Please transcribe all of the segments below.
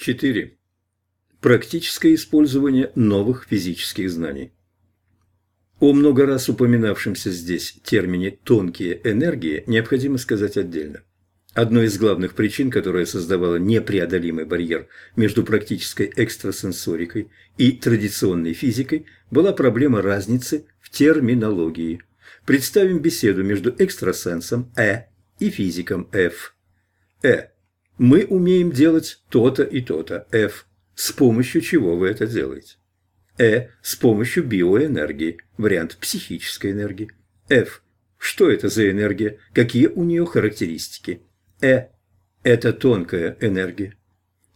4. Практическое использование новых физических знаний. О много раз упоминавшемся здесь термине «тонкие энергии» необходимо сказать отдельно. Одной из главных причин, которая создавала непреодолимый барьер между практической экстрасенсорикой и традиционной физикой, была проблема разницы в терминологии. Представим беседу между экстрасенсом «э» и физиком «ф». «Э» – мы умеем делать то-то и то-то, «ф» – с помощью чего вы это делаете. «Э» – с помощью биоэнергии, вариант психической энергии. «Ф» – что это за энергия, какие у нее характеристики. Э – это тонкая энергия.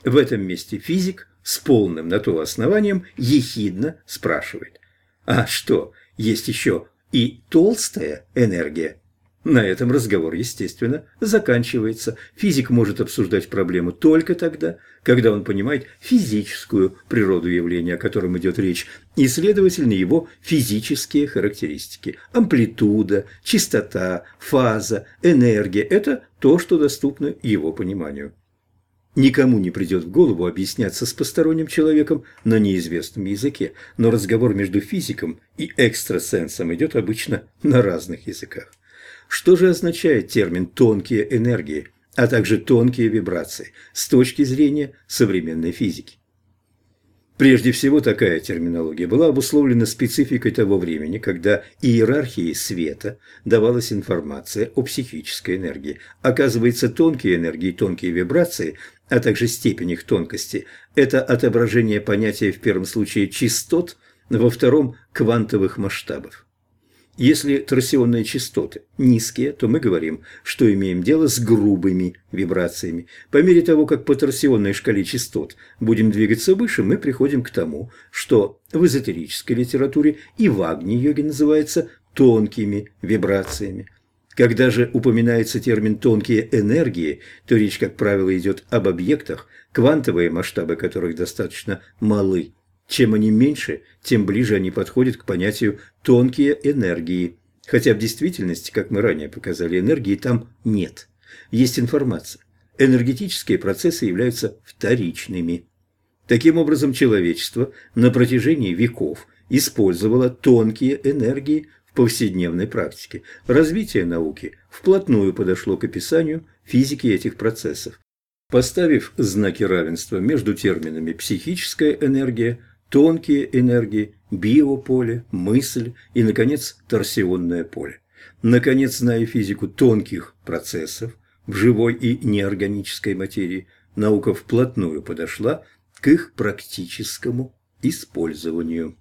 В этом месте физик с полным на то основанием ехидно спрашивает. А что, есть еще и толстая энергия? На этом разговор, естественно, заканчивается. Физик может обсуждать проблему только тогда, когда он понимает физическую природу явления, о котором идет речь, и, следовательно, его физические характеристики. Амплитуда, частота, фаза, энергия – это то, что доступно его пониманию. Никому не придет в голову объясняться с посторонним человеком на неизвестном языке, но разговор между физиком и экстрасенсом идет обычно на разных языках. Что же означает термин «тонкие энергии», а также «тонкие вибрации» с точки зрения современной физики? Прежде всего, такая терминология была обусловлена спецификой того времени, когда иерархией света давалась информация о психической энергии. Оказывается, тонкие энергии, тонкие вибрации, а также степень их тонкости – это отображение понятия в первом случае частот, во втором – квантовых масштабов. Если торсионные частоты низкие, то мы говорим, что имеем дело с грубыми вибрациями. По мере того, как по торсионной шкале частот будем двигаться выше, мы приходим к тому, что в эзотерической литературе и в Агни-йоге называется тонкими вибрациями. Когда же упоминается термин «тонкие энергии», то речь, как правило, идет об объектах, квантовые масштабы которых достаточно малы. Чем они меньше, тем ближе они подходят к понятию «тонкие энергии». Хотя в действительности, как мы ранее показали, энергии там нет. Есть информация. Энергетические процессы являются вторичными. Таким образом, человечество на протяжении веков использовало тонкие энергии в повседневной практике. Развитие науки вплотную подошло к описанию физики этих процессов. Поставив знаки равенства между терминами «психическая энергия», тонкие энергии, биополе, мысль и, наконец, торсионное поле. Наконец, зная физику тонких процессов в живой и неорганической материи, наука вплотную подошла к их практическому использованию.